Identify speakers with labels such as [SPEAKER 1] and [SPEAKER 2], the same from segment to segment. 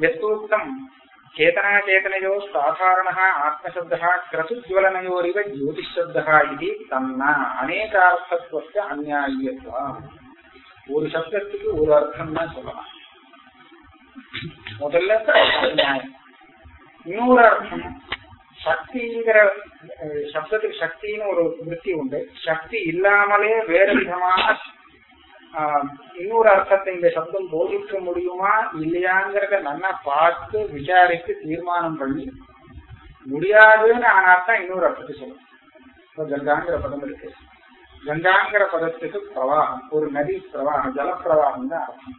[SPEAKER 1] यत्तोक्तम् चेतनाचेतनयोः साधारणः आत्मशब्दः क्रतुज्वलनयोरिव ज्योतिशब्दः इति तन्न अनेकार्थत्वस्य अन्याय्यत्वम् ஒரு சப்தத்துக்கு ஒரு அர்த்தம் தான் சொல்லலாம் முதல்ல நியாயம் இன்னொரு அர்த்தம் சக்திங்கிற அஹ், சப்தத்துக்கு சக்தின்னு ஒரு விருத்தி உண்டு சக்தி இல்லாமலே வேறு விதமான ஆஹ், இன்னொரு அர்த்தத்தை இந்த சப்தம் போதிக்க முடியுமா இல்லையாங்கிறத நல்லா பார்த்து விசாரித்து தீர்மானம் பண்ணி முடியாதுன்னு ஆனாத்தான் இன்னொரு அர்த்தத்தை சொல்லணும் இப்போ கங்காங்கிற பதம் இருக்கு. கங்காங்கிற பதத்துக்கு பிரவாகம் ஒரு நதி பிரவாகம் ஜலப்பிரவாகம் தான் அர்த்தம்.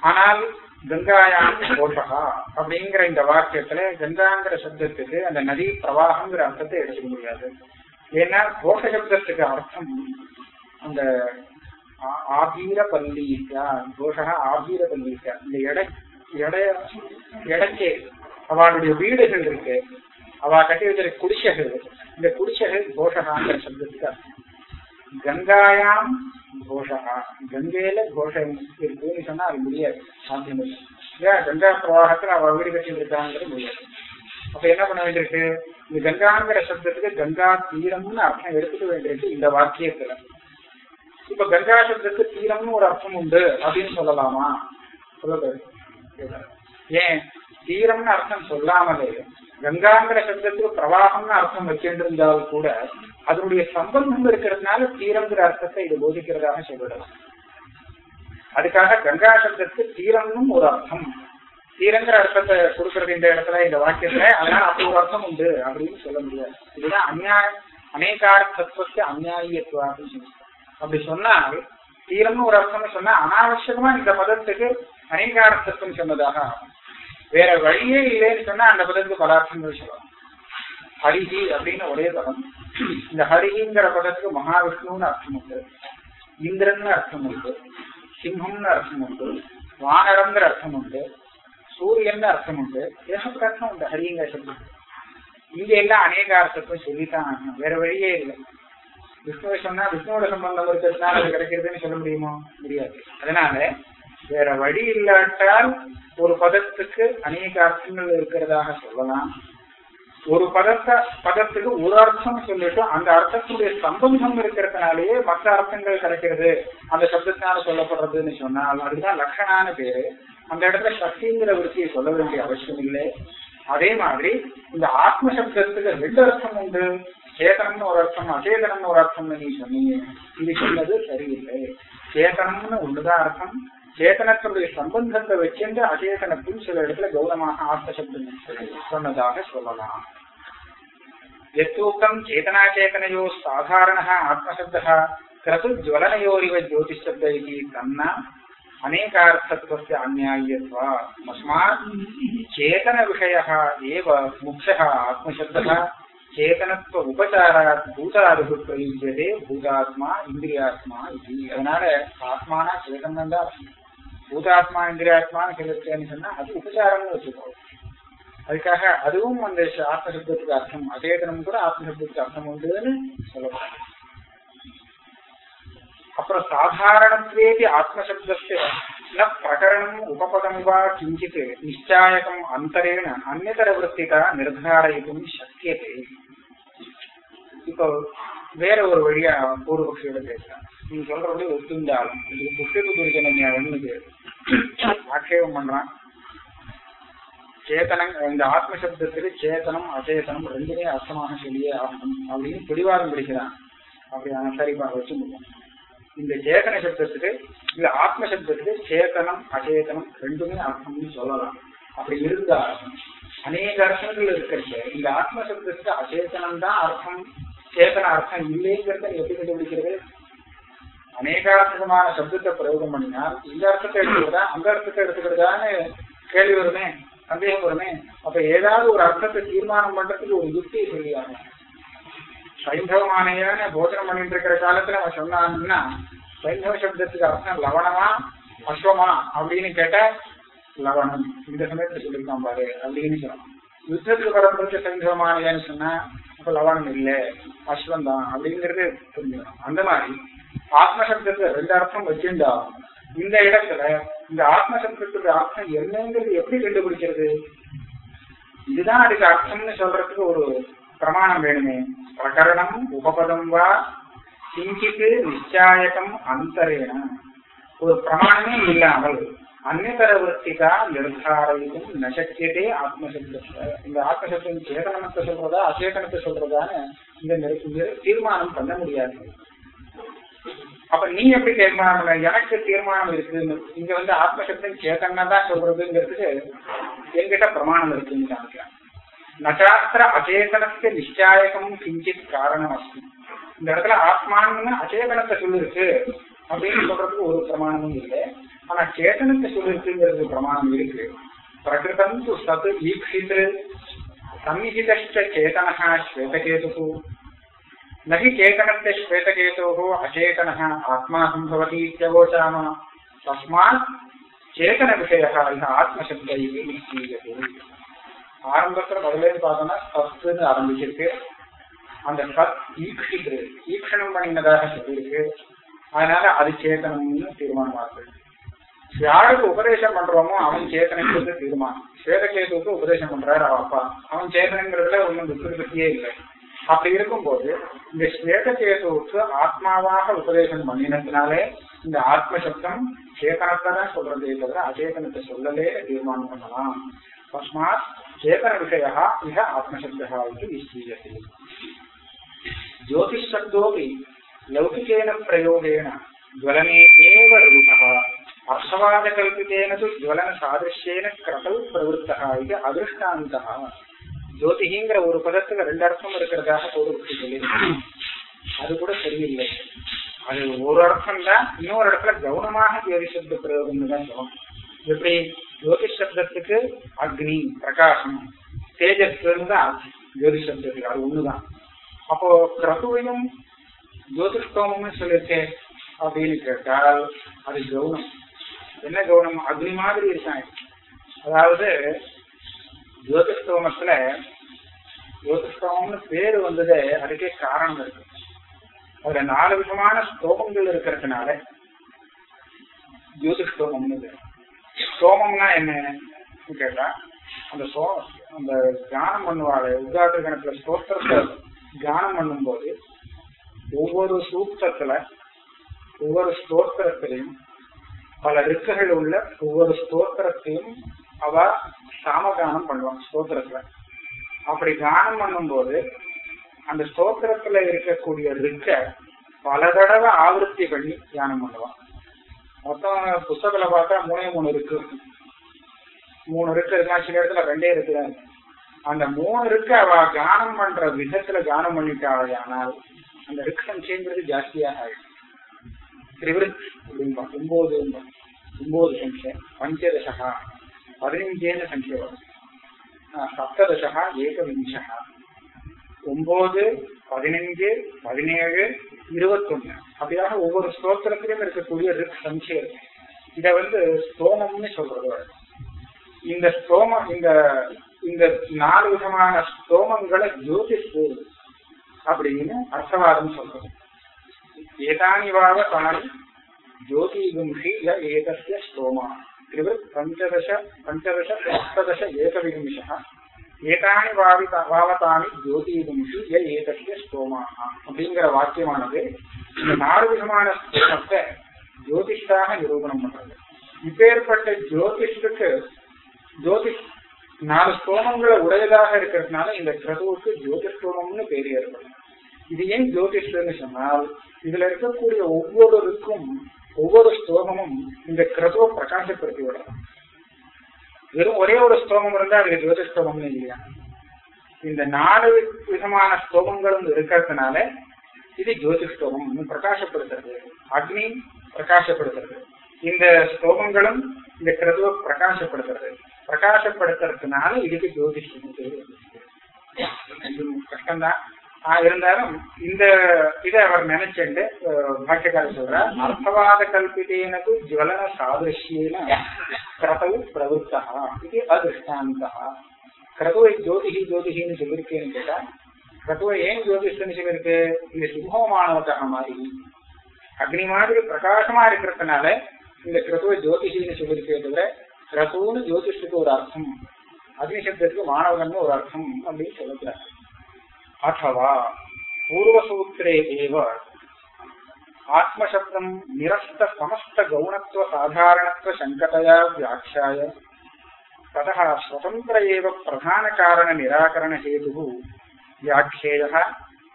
[SPEAKER 1] ஆனால் கங்காயான் கோட்டகா அப்படிங்கிற இந்த வாக்கியத்துல கங்காங்கிற சப்தத்துக்கு அந்த நதி பிரவாகங்கிற அர்த்தத்தை எடுத்துக்க முடியாது. ஏன்னா கோஷ சப்தத்துக்கு அர்த்தம் அந்த ஆ- ஆபீர பல்லீக்கா ஆபீர இந்த எடை எடை எடைக்கே அவளுடைய வீடுகள் இருக்கு. அவ கட்டி வச்சிருக்க குடிசைகள் இந்த குடிசைகள் கோஷகாங்கிற சப்தத்துக்கு அர்த்தம். கங்காயாம் கோஷகா. கங்கையில கோஷம் இருக்குன்னு சொன்னா அது முடியாது. சாத்தியம் இல்லை. ஏன்? கங்கா பிரவாகத்துல அவ வீடு கட்டி இருக்காங்கிறது முடியாது. அப்ப என்ன பண்ண வேண்டியிருக்கு? இந்த கங்காங்கிற சப்தத்துக்கு கங்கா தீரம்னு அர்த்தம் எடுத்துக்க வேண்டியிருக்கு. இந்த வாக்கியத்துல. இப்ப கங்கா சப்தத்துக்கு தீரம்னு ஒரு அர்த்தம் உண்டு அப்படின்னு சொல்லலாமா? சொல்லக்கூடாது ஏன்? தீரம்னு அர்த்தம் சொல்லாமலே கங்காங்கிற சப்தத்துக்கு பிரவாகம்னு அர்த்தம் வச்சிருந்தால் கூட அதனுடைய சம்பந்தம் இருக்கிறதுனால தீரங்கிற அர்த்தத்தை இது போதிக்கிறதாக சொல்லிடலாம். அதுக்காக கங்கா சப்தத்துக்கு தீரம்னும் ஒரு அர்த்தம். தீரங்கிற அர்த்தத்தை கொடுக்கறது இந்த இடத்துல இந்த வாக்கியத்துல அதனால அப்படி ஒரு அர்த்தம் உண்டு அப்படின்னு சொல்ல முடியாது. இதுதான் அந்நியாயம் அநேகார்த்தத்துவத்தை அந்நியாயத்துவான்னு சொல்லி அப்படி சொன்னால் தீரம்னு ஒரு அர்த்தம்னு சொன்னா அனாவசியமா இந்த பதத்துக்கு அநேகார்த்தத்துவம் சொன்னதாக ஆகும். வேற வழியே இல்லைன்னு சொன்னா அந்த பதத்துக்கு பல அர்த்தங்கள் சொல்லலாம் ஹரிஹி அப்படின்னு ஒரே பதம். இந்த ஹரிஹிங்கிற பதத்துக்கு மகாவிஷ்ணுன்னு அர்த்தம் உண்டு. இந்திரன்னு அர்த்தம் உண்டு. சிம்மம்னு அர்த்தம் உண்டு. வானரங்கிற அர்த்தம் உண்டு. சூரியன் அர்த்தம் உண்டு. ஏகப்பட்ட அர்த்தம் உண்டு. ஹரிங்கிற சப்தம். இங்க எல்லாம் அநேக அர்த்தத்தை சொல்லித்தான் ஆகணும். வேற வழியே இல்லை. விஷ்ணுவை சொன்னா விஷ்ணுவோட சம்பந்தம் இருக்கிறதுனால அது கிடைக்கிறதுன்னு சொல்ல முடியுமா? முடியாது. அதனால வேற வழி இல்லாட்டால் ஒரு பதத்துக்கு அநேக அர்த்தங்கள் இருக்கிறதாக சொல்லலாம். ஒரு பதத்தை பதத்துக்கு ஒரு அர்த்தம் சொல்லிட்டு அந்த அர்த்தத்துடைய சம்பந்தம் இருக்கிறதுனாலேயே மற்ற அர்த்தங்கள் கிடைக்கிறது. அந்த சப்தத்தினால சொல்லப்படுறதுன்னு சொன்னால் அதுதான் லட்சணான பேரு. அந்த இடத்துல சக்திங்கிற விருத்தியை சொல்ல வேண்டிய அவசியம் இல்லை. அதே மாதிரி இந்த ஆத்ம சப்தத்துக்கு ரெண்டு அர்த்தம் உண்டு. சேதனம்னு ஒரு அர்த்தம் அச்சேதனம்னு ஒரு அர்த்தம்னு நீ சொன்னீங்க இது சொன்னது சரியில்லை சேதனம்னு ஒண்ணுதான் அர்த்தம் சேதனத்தினுடைய சம்பந்தத்தை வச்சிருந்து அச்சேதனத்தில் சில இடத்துல கௌரவமாக ஆத்ம சப்தம் சொன்னதாக சொல்லலாம் यत्तोक्तम् चेतनाचेतनयोः साधारणः आत्मशब्दः क्रतु ज्वलनयोरिव ज्योतिशब्द इति तन्न अनेकार्थत्वस्य अन्याय्यत्वा तस्मात् चेतनविषयः एव मुख्यः आत्मशब्दः சேதனத்துவ உபசாராத் பூதாருக்கு பிரயுஜதே பூதாத்மா இந்திரியாத்மா இது அதனால ஆத்மானா சேதனம் தான் பூதாத்மா இந்திரியாத்மான்னு சொல்லிருக்கேன்னு சொன்னா அது உபசாரம்னு வச்சுக்கோ அதுக்காக அதுவும் அந்த ஆத்மசப்தத்துக்கு அர்த்தம் அசேதனம் கூட ஆத்மசப்தத்துக்கு அர்த்தம் உண்டுன்னு சொல்லப்படாது அப்புறம் சாதாரணத்வேபி ஆத்மசப்தத்தை ந பிரகரணம் உபபதம் வா கிஞ்சித் நிச்சாயகம் அந்தரேண அந்நதர விற்பிதா நிர்தாரயித்தும் சக்கியத்தை இப்போ வேற ஒரு வழியா பூர்வபக்ஷியோட பேசுறேன். நீங்க சொல்றபடி ஒத்துந்தாலும் இதுக்கு புஷ்டிப்பு துரிஜன ஒண்ணுக்கு ஆட்சேபம் பண்றான். சேத்தனம் இந்த ஆத்மசப்தத்துக்கு சேத்தனம் அச்சேதனம் ரெண்டுமே அர்த்தமாக சொல்லியே ஆகணும் அப்படின்னு பிடிவாரம் பிடிக்கிறான். அப்படி சரிப்பா வச்சு முடியும். இந்த சேத்தன சப்தத்துக்கு இந்த ஆத்ம சப்தத்துக்கு சேத்தனம் அச்சேதனம் ரெண்டுமே அர்த்தம்னு சொல்லலாம். அப்படி இருந்தா அநேக அர்த்தங்கள் இருக்கிறது. இந்த ஆத்ம சப்தத்துக்கு அச்சேதனம் தான் அர்த்தம். சேத்தன அர்த்தம் இல்லைங்கிறத நீ எப்படி கண்டுபிடிக்கிறீர்கள்? அநேகார்த்தமான சப்தத்தை பிரயோகம் பண்ணினால் இந்த அர்த்தத்தை எடுத்துக்கிறதா அந்த அர்த்தத்தை எடுத்துக்கிறதான்னு கேள்வி வருமே சந்தேகம் வருமே? அப்ப ஏதாவது ஒரு அர்த்தத்தை தீர்மானம் பண்றதுக்கு ஒரு யுக்தியை சொல்லியாங்க சைந்தவமானையான போஜனம் பண்ணிட்டு இருக்கிற காலத்துல அவன் சொன்னான்னா சைந்தவ சப்தத்துக்கு அர்த்தம் லவணமா அஸ்வமா அப்படின்னு கேட்டா லவணம். இந்த சமயத்துல சொல்லியிருக்கான் பாரு அப்படின்னு சொன்னான். யுத்தத்துக்கு வரப்படுத்த சைந்தவமானையான்னு சொன்னா இப்ப லவானம் இல்ல அஸ்வம் தான் அப்படிங்கறது புரிஞ்சுக்கணும். அந்த மாதிரி ஆத்மசப்தத்துல ரெண்டு அர்த்தம் வச்சிருந்தா இந்த இடத்துல இந்த ஆத்மசப்தத்துக்கு அர்த்தம் என்னங்கிறது எப்படி கண்டுபிடிக்கிறது? இதுதான் அதுக்கு அர்த்தம்னு சொல்றதுக்கு ஒரு பிரமாணம் வேணுமே. பிரகரணம் உபபதம் வா கிஞ்சித்து நிச்சாயகம் அந்தரேன ஒரு பிரமாணமே இல்லாமல் அந்நியதர விற்த்திகா நசக்கியதே ஆத்மசப்தத்தை இந்த ஆத்மசப்தம் சேதனத்தை சொல்றதா அச்சேதனத்தை சொல்றதான்னு இந்த நிரு- தீர்மானம் பண்ண முடியாது. அப்ப நீ எப்படி தீர்மானம் எனக்கு தீர்மானம் இருக்குன்னு. இங்க வந்து ஆத்மசப்தம் சேதனா தான் சொல்றதுங்கிறதுக்கு என்கிட்ட பிரமாணம் இருக்குன்னு காமிக்கிறேன் நசாஸ்திர அச்சேதனத்தை நிச்சயாயகம் கிஞ்சித் காரணம் அஸ்தி இந்த இடத்துல ஆத்மான்னு அச்சேதனத்தை சொல்லிருக்கு. அப்படின்னு சொல்றதுக்கு ஒரு பிரமாணமும் இல்லை. మన చేతనకి సుదృష్టి ప్రమాణం ఇరుకు ప్రకృతం తు సత్ ఈక్షిత్ సంహితశ్చ చేతన శ్వేతకేతు. నహి చేతనస్య శ్వేతకేతో అచేతన ఆత్మా సంభవతి ఇత్యవోచామ. తస్మాత్ చేతన విషయ ఇహ ఆత్మశబ్ద ఇది నిశ్చీయతే ஆரம்பத்தில் முதலே பார்த்தோம்னா சத்துன்னு ஆரம்பிச்சிருக்கு அந்த சத் ஈக்ஷிக்கிறது ஈக்ஷணம் பண்ணினதாக சொல்லியிருக்கு அதனால அது சேதனம்னு தீர்மானமாக்குது யாருக்கு உபதேசம் பண்றோமோ அவன் சேத்தனைங்கிறது தீர்மானம் ஸ்வேதகேதுவுக்கு உபதேசம் பண்றாரு அவ அப்பா. அவன் சேத்தனைங்கிறதுல ஒன்றும் விக்கிருபத்தியே இல்லை. அப்படி இருக்கும்போது இந்த ஸ்வேதகேதுவுக்கு ஆத்மாவாக உபதேசம் பண்ணினதுனாலே இந்த ஆத்மசப்தம் சேதனத்தை தான் சொல்றதே தவிர அச்சேதனத்தை சொல்லலே தீர்மானம் பண்ணலாம். தஸ்மாத் சேதன விஷயா மிக ஆத்மசப்தா இது நிச்சயத்தை ஜோதிஷப்தோபி லௌகிகேன பிரயோகேன ஜுவலனே ஏவ ரூபா अर्थवादकल्पितेन तु ज्वलनसादृश्येन क्रतौ प्रवृत्तः இது அதிருஷ்டாந்தः ஜோதிகிங்கிற ஒரு பதத்துக்கு ரெண்டு அர்த்தம் இருக்கிறதாக ஒரு சொல்லி அது கூட சரியில்லை அது ஒரு அர்த்தம் தான் இன்னொரு இடத்துல கவனமாக ஜோதி சப்த பிரயோகம்னு தான் சொல்லணும் எப்படி ஜோதிஷ் சப்தத்துக்கு அக்னி பிரகாசம் தேஜஸ்ன்னு தான் ஜோதி சப்தத்துக்கு அது ஒண்ணுதான் அப்போ கிரதுவையும் ஜோதிஷ்டோமம்னு சொல்லியிருக்கேன் அப்படின்னு கேட்டால் அது கவுனம் என்ன கவனம்? அக்னி மாதிரி இருக்காங்க. அதாவது ஜோதிஷ்டோமத்துல ஜோதிஷ்டோமம்னு பேரு வந்ததே அதுக்கே காரணம் இருக்கு. அதுல நாலு விதமான ஸ்தோமங்கள் இருக்கிறதுனால ஜோதிஷ்டோமம்னு பேரு. சோமம்னா என்ன கேட்டா அந்த சோ அந்த தியானம் பண்ணுவாள் உதாரண கணக்குல ஸ்தோத்திரத்தை தியானம் பண்ணும்போது ஒவ்வொரு சூத்திரத்துல ஒவ்வொரு ஸ்தோத்திரத்திலையும் பல ரிக்குகள் உள்ள ஒவ்வொரு ஸ்தோத்திரத்தையும் அவ சாமகானம் பண்ணுவாங்க ஸ்தோத்திரத்துல. அப்படி கானம் பண்ணும்போது அந்த ஸ்தோத்திரத்துல இருக்கக்கூடிய ரிக்க பல தடவை ஆவருத்தி பண்ணி தியானம் பண்ணுவான். மொத்தம் புஸ்தகத்துல பார்த்தா மூணே மூணு இருக்கு மூணு இருக்கு இருக்கலாம் சில இடத்துல ரெண்டே இருக்குதான் அந்த மூணு இருக்கு அவ கானம் பண்ற விதத்துல கானம் பண்ணிட்டாள் ஆனால் அந்த ரிக்கம் சம்சயங்கிறது ஜாஸ்தியாக ஆயிடும் திரிவிருத் அப்படின்பா ஒன்பது ஒன்பது சம்சயம் பஞ்சதசகா பதினஞ்சேன்னு சம்சயம் வரும் ஆஹ் சப்ததசா ஒன்பது பதினஞ்சு பதினேழு இருபத்தொன்னு அப்படியாக ஒவ்வொரு ஸ்தோத்திரத்திலும் இருக்கக்கூடிய ரிக் சம்சே இத வந்து ஸ்தோமம்னு சொல்றது. இந்த ஸ்தோம இந்த இந்த நாலு விதமான ஸ்தோமங்களை ஜோதிஷ் அப்படின்னு அர்த்தவாதம் சொல்றது. ஏதானி வாவ தானி ஜோதிகும்ஷி ய ஏதஸ்ய ஸ்தோமா திரிவத் பஞ்சதச பஞ்சதச சப்ததச ஏகவிகும்சः ஏதானி வாவித வாவதானி ஜோதிகும்ஷி ய ஏதஸ்ய ஸ்தோமா அப்படிங்கிற வாக்கியமானது இந்த நாலு விதமான ஸ்தோமத்தை ஜோதிஷ்டாக நிரூபணம் பண்றது. இப்பேற்பட்ட ஜோதிஷ்டுக்கு ஜோதிஷ் நாலு ஸ்தோமங்களை உடையதாக இருக்கிறதுனால இந்த கிரதுவுக்கு ஜோதிஷ்டோமம்னு பேர் ஏற்படும் இது ஏன் ஜோதிஷ்டம்னு சொன்னால் இதுல இருக்கக்கூடிய ஒவ்வொருக்கும் ஒவ்வொரு ஸ்தோகமும் இந்த கிரதுவை பிரகாசப்படுத்தி விடலாம். வெறும் ஒரே ஒரு ஸ்தோகம் இருந்தா அதுக்கு ஜோதிஷ்டோமம்னு இல்லையா? இந்த நாலு விதமான ஸ்தோமங்களும் இருக்கிறதுனால இது ஜோதிஷ்டோமம் பிரகாசப்படுத்துறது. அக்னி பிரகாசப்படுத்துறது. இந்த ஸ்தோகங்களும் இந்த கிரதுவை பிரகாசப்படுத்துறது. பிரகாசப்படுத்துறதுனால இதுக்கு ஜோதிஷம் கஷ்டம்தான். இருந்தாலும் இந்த இதை அவர் நினைச்சுட்டு பாக்கியக்காரர் சொல்ற அர்த்தவாத கல்பிதேனது ஜுவலன சாதிருஷ்யேன கிரதவு பிரவருத்தா. இது அதிருஷ்டாந்தா கிரதுவை ஜோதிஹி ஜோதிஹின்னு சொல்லியிருக்கேன்னு கேட்டா கிரதுவை ஏன் ஜோதிஷன்னு சொல்லியிருக்கு? இது சுபமானவதாக மாதிரி. அக்னி மாதிரி பிரகாசமா இருக்கிறதுனால இந்த கிரதுவ ஜோதிஷின்னு சொல்லியிருக்கே தவிர கிரதுன்னு ஜோதிஷத்துக்கு ஒரு அர்த்தம் அக்னி சப்தத்துக்கு மாணவகன்னு ஒரு அர்த்தம் அப்படின்னு சொல்லக்கூடாது. अथवा पूर्वसूत्रे सूत्रे आत्मशब्द निरस्त समस्त गौणत्व साधारण शंकतया व्याख्याय। ततः स्वतंत्र एव प्रधानकारणनिराकरणहेतुः व्याख्येयः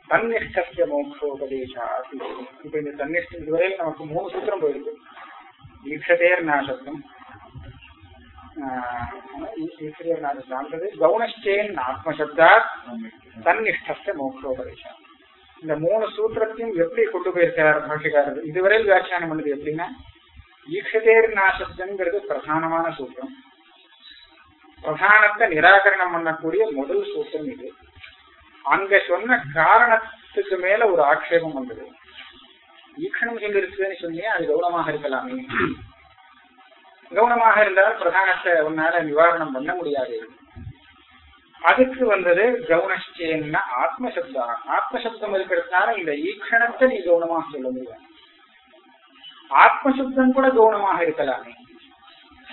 [SPEAKER 1] ತನ್ನಿಷ್ಠಕ್ಕೆ ಮೋಕ್ಷೋಪದೇಶ ತನ್ನಿಷ್ಠ ಇದುವರೆಗೆ ನಮಕು ಮೂರು ಸೂತ್ರ ಹೋಯಿತು ದೀಕ್ಷತೆರ್ನಾಶತ್ವಂ போயிருக்கு ஈக்ஷதேர் நாசத்தம் ஈஸ்வரியர் நாசத்தான்றது இந்த மூணு சூத்திரத்தையும் எப்படி கொண்டு போயிருக்கிறார் பாஷிகாரர் இதுவரையில் வியாக்கியானம் பண்ணது எப்படின்னா ஈக்ஷதேர் நாசப்தங்கிறது பிரதானமான சூத்திரம். பிரதானத்தை நிராகரணம் பண்ணக்கூடிய முதல் சூத்திரம் இது. அங்க சொன்ன காரணத்துக்கு மேல ஒரு ஆக்ஷேபம் வந்தது. ஈக்ஷணம் சொல்லி இருக்குன்னு சொன்னே அது கௌனமாக இருக்கலாமே. கௌனமாக இருந்தால் பிரதானத்தை உன்னால நிவாரணம் பண்ண முடியாது. அதுக்கு வந்தது கவுனஷ்டேன்னா ஆத்மசப்தா ஆத்மசப்தம் இருக்கிறதுனால இந்த ஈக்ஷணத்தை நீ கவனமாக சொல்ல முடியாது. ஆத்மசப்தம் கூட கவனமாக இருக்கலாமே.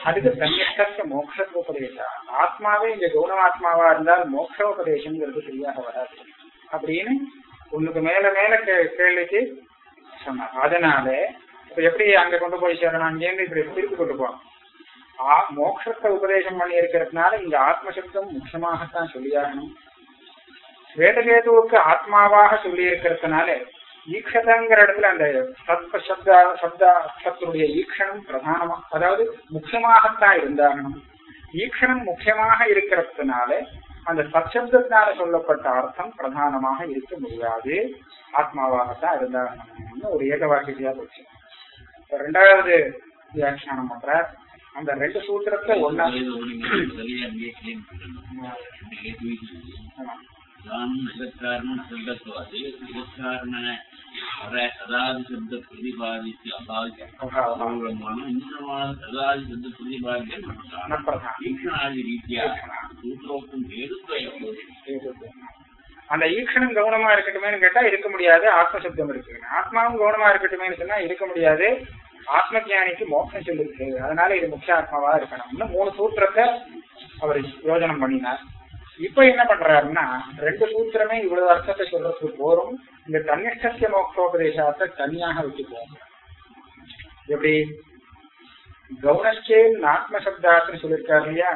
[SPEAKER 1] அதுக்கு தன்னிஷ்டத்த மோட்சோபதேசா ஆத்மாவே இங்க கௌனமாத்மாவா இருந்தால் மோட்சோபதேசம்ங்கிறது சரியாக வராது. அப்படின்னு உனக்கு மேல மேல கே- கேள்விக்கு சொன்னார் அதனால இப்ப எப்படி அங்க கொண்டு போய் சேரணும்? அங்கேருந்து இப்படி திருப்பி கொண்டு போகணும்? மோட்சத்தை உபதேசம் பண்ணி இருக்கிறதுனால இங்க ஆத்மசப்தம் முக்கியமாகத்தான் சொல்லியாகணும். ஸ்வேதகேதுவுக்கு ஆத்மாவாக சொல்லி இருக்கிறதுனால ஈக்ஷதங்கிற இடத்துல அந்த சத்ப சப்த சப்த அர்த்தத்தினுடைய ஈக்ஷணம் பிரதானமா அதாவது முக்கியமாகத்தான் இருந்தாகணும். ஈக்ஷணம் முக்கியமாக இருக்கிறதுனால அந்த சச்சப்தத்தினால சொல்லப்பட்ட அர்த்தம் பிரதானமாக இருக்க முடியாது. ஆத்மாவாகத்தான் இருந்தாகணும்னு ஒரு ஏக வாக்கியத்தையா போச்சு. இப்ப ரெண்டாவது வியாக்கியானம் பண்ற அந்த ரெண்டு சூத்திரத்தை ஒன்னா ஆமா.
[SPEAKER 2] காரணம் சப்தத்வாது ஜகத்காரண அதாதி சப்த பிரதிபாதித்து அபாதி அபூர்வமான இன்னமான அதாதி சப்த பிரதிபாதிக்க
[SPEAKER 1] ந
[SPEAKER 2] ரீதியா சூத்திரோக்தம் ஹேதுத்வயம்
[SPEAKER 1] அந்த ஈக்ஷனும் கவனமா இருக்கட்டுமேனு கேட்டா இருக்க முடியாது ஆத்மசப்தம் இருக்கு ஆத்மாவும் கவனமா இருக்கட்டுமேனு சொன்னா இருக்க முடியாது ஆத்ம ஞானிக்கு மோட்சம் சொல்லிருக்கு அதனால இது முக்கிய ஆத்மாவா இருக்கணும்னு மூணு சூத்திரத்தை அவர் யோஜனம் பண்ணினார். இப்ப என்ன பண்றாருன்னா ரெண்டு சூத்திரமே இவ்வளவு அர்த்தத்தை சொல்றதுக்கு போறோம் இந்த தன்னிஷ்டசிய மோக்ஷோபதேசத்தை தனியாக வச்சுக்குவோம். எப்படி? கவுனச்சே ஆத்மசப்தாத்துன்னு சொல்லியிருக்காரு இல்லையா?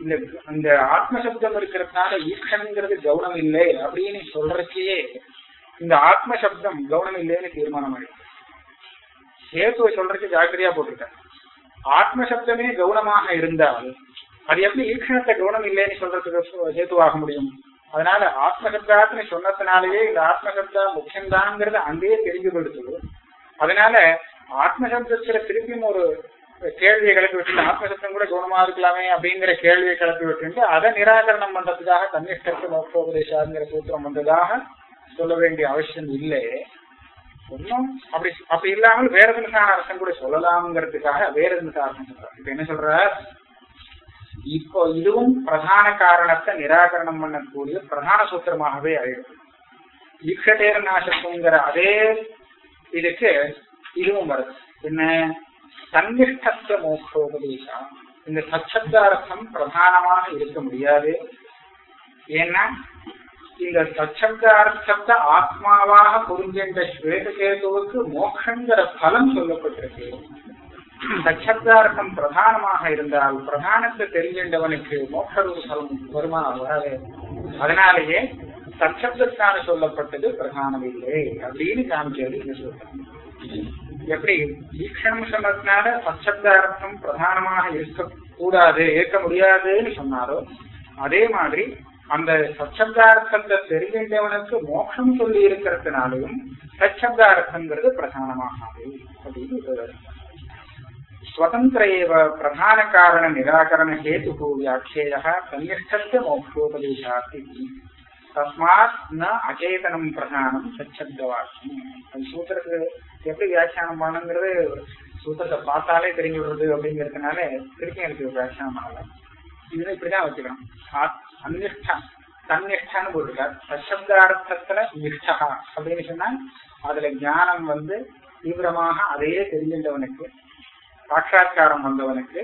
[SPEAKER 1] இந்த இந்த ஆத்மசப்தம் இருக்கிறதுனால ஈக்ஷன்ங்கிறது கவுனம் இல்லை அப்படின்னு சொல்றதுக்கே இந்த ஆத்மசப்தம் கவுனம் இல்லைன்னு தீர்மானம் ஆயிடுச்சு ஹேத்துவை சொல்றதுக்கு ஜாக்கிரதையா போட்டிருக்காரு ஆத்மசப்தமே கவுனமாக இருந்தால் அது எப்படி ஈக்ஷணத்தை கவுனம் இல்லைன்னு சொல்றதுக்கு ஹேத்துவாக முடியும்? அதனால ஆத்மசப்தாத்னு சொன்னதுனாலேயே இந்த ஆத்மசப்தா முக்கியம்தான்ங்கிறத அங்கேயே தெரிஞ்சு கொடுத்தது அதனால ஆத்மசப்தத்துல திருப்பியும் ஒரு கேள்வியை கிளப்பி விட்டு ஆத்மசப்தம் கூட கவனமா இருக்கலாமே அப்படிங்கிற கேள்வியை கிளப்பி விட்டு அதை நிராகரணம் பண்றதுக்காக தன்னிஷ்டத்து மோக்ஷோபதேசாங்கிற சூத்திரம் வந்ததாக சொல்ல வேண்டிய அவசியம் இல்லை ஒன்றும் அப்படி அப்படி இல்லாமல் வேற தினசான அரசன் கூட சொல்லலாம்ங்கிறதுக்காக வேற தினசா அரசன் இப்ப என்ன சொல்ற? இப்போ இதுவும் பிரதான காரணத்தை நிராகரணம் பண்ணக்கூடிய பிரதான சூத்திரமாகவே அழைக்கும் ஈக்ஷதேர நாசத்துங்கிற அதே இதுக்கு இதுவும் வருது. என்ன? தன்னிஷ்டத்த மோக்ஷோபதேசா. இந்த சச்சப்தார்த்தம் பிரதானமாக இருக்க முடியாது. ஏன்னா இந்த சச்சப்தார்த்தத்தை ஆத்மாவாக புரிஞ்சின்ற ஸ்வேதகேதுவுக்கு மோக்ஷங்கிற பலம் சொல்லப்பட்டிருக்கு சச்சப்தார்த்தம் பிரதானமாக இருந்தால் பிரதானத்தை தெரிஞ்சின்றவனுக்கு மோக்ஷரூப பலம் வருமா வராது அதனாலேயே சச்சப்தத்தான சொல்லப்பட்டது பிரதானம் இல்லை அப்படின்னு காமிச்சது இந்த சொல்றாங்க எப்படி ஈக்ஷணம் சொன்னதுனால சச்சப்தார்த்தம் பிரதானமாக இருக்க கூடாது இருக்க முடியாதுன்னு சொன்னாரோ? அதே மாதிரி அந்த சச்சப்த அர்த்தத்தை தெரிஞ்சின்றவனுக்கு மோட்சம் சொல்லி இருக்கிறதுனாலையும் சச்சப்தார்த்தங்கிறது பிரதானமாகாது அப்படின்னு ஸ்வதந்திர ஏவ பிரதான காரண நிராகரண ஹேது வியாட்சேய சந்நிஷ்டத்த மோட்சோபதேசாஸ்தி தஸ்மாத் ந அச்சேதனம் பிரதானம் சச்சப்தவாக்கியம் அது சூத்திரத்துக்கு எப்படி வியாக்கியானம் பண்ணணுங்கிறது சூத்திரத்தை பார்த்தாலே தெரிஞ்சு விடுறது அப்படிங்கிறதுனால திருப்பி எனக்கு வியாக்கியானம் பண்ணலாம் இதுல இப்படிதான் வச்சுக்கணும். அந்நிஷ்டா தன்னிஷ்டான்னு போட்டிருக்கார். சச்சப்தார்த்தத்துல நிஷ்டா அப்படின்னு சொன்னா அதுல ஞானம் வந்து தீவிரமாக அதையே தெரிஞ்சின்றவனுக்கு சாட்சா்காரம் வந்தவனுக்கு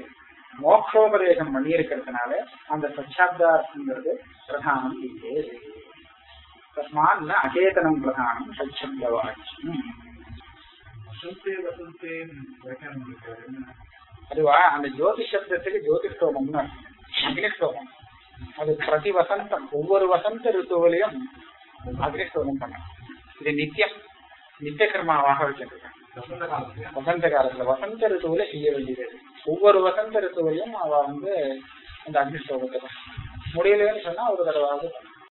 [SPEAKER 1] மோக்ஷோபதேசம் பண்ணி இருக்கிறதுனால அந்த சச்சாப்தார்த்தங்கிறது பிரதானம் இல்லை. தஸ்மாத் ந அச்சேதனம் பிரதானம்
[SPEAKER 3] வியாக்கியானம் இருக்காரு.
[SPEAKER 1] அதுவா? அந்த ஜோதி சப்தத்துக்கு ஜோதிஷ்டோமம்னு அர்த்தம். அக்னிஷ்டோமம் அது பிரதி வசந்தம் ஒவ்வொரு வசந்த ரித்துவிலையும் அக்னிஷ்டோமம் பண்ணணும் இது நித்தியம் நித்திய கர்மாவாக வச்சிருக்காங்க
[SPEAKER 3] வசந்த காலத்துல
[SPEAKER 1] வசந்த ரிசுவில செய்ய வேண்டியது. ஒவ்வொரு வசந்த ரித்துவிலையும் அவ வந்து அந்த அக்னிஷ்டோமத்தை பண்ணணும். முடியலன்னு சொன்னா ஒரு தடவை